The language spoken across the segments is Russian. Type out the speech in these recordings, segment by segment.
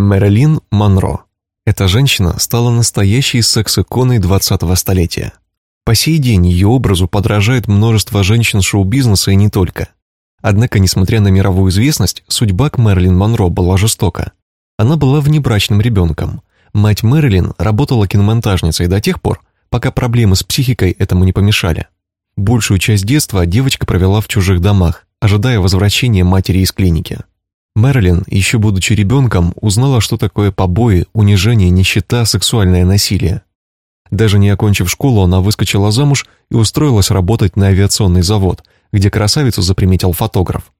Мэрилин Монро. Эта женщина стала настоящей секс-иконой 20-го столетия. По сей день ее образу подражает множество женщин шоу-бизнеса и не только. Однако, несмотря на мировую известность, судьба к Мэрилин Монро была жестока. Она была внебрачным ребенком. Мать Мэрилин работала киномонтажницей до тех пор, пока проблемы с психикой этому не помешали. Большую часть детства девочка провела в чужих домах, ожидая возвращения матери из клиники. Мэрилин, еще будучи ребенком, узнала, что такое побои, унижение, нищета, сексуальное насилие. Даже не окончив школу, она выскочила замуж и устроилась работать на авиационный завод, где красавицу заприметил фотограф.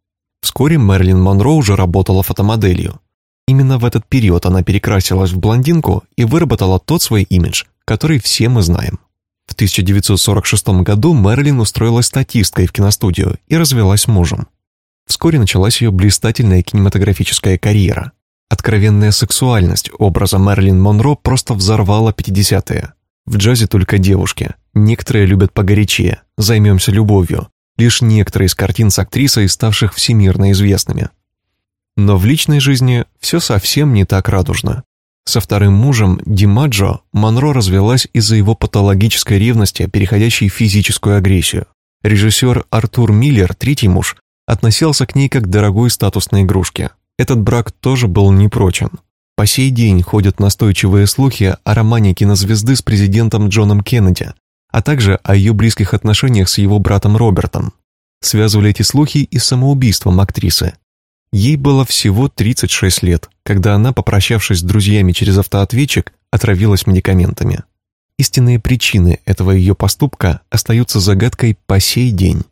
Вскоре Мэрилин Монро уже работала фотомоделью. Именно в этот период она перекрасилась в блондинку и выработала тот свой имидж, который все мы знаем. В 1946 году Мэрилин устроилась статисткой в киностудию и развелась с мужем. Вскоре началась ее блистательная кинематографическая карьера. Откровенная сексуальность образа Мэрилин Монро просто взорвала 50-е. В джазе только девушки. Некоторые любят погорячее, займемся любовью. Лишь некоторые из картин с актрисой, ставших всемирно известными. Но в личной жизни все совсем не так радужно. Со вторым мужем, Димаджо, Монро развелась из-за его патологической ревности, переходящей в физическую агрессию. Режиссер Артур Миллер, третий муж, относился к ней как к дорогой статусной игрушке. Этот брак тоже был непрочен. По сей день ходят настойчивые слухи о романе кинозвезды с президентом Джоном Кеннеди, а также о ее близких отношениях с его братом Робертом. Связывали эти слухи и с самоубийством актрисы. Ей было всего 36 лет, когда она, попрощавшись с друзьями через автоответчик, отравилась медикаментами. Истинные причины этого ее поступка остаются загадкой по сей день.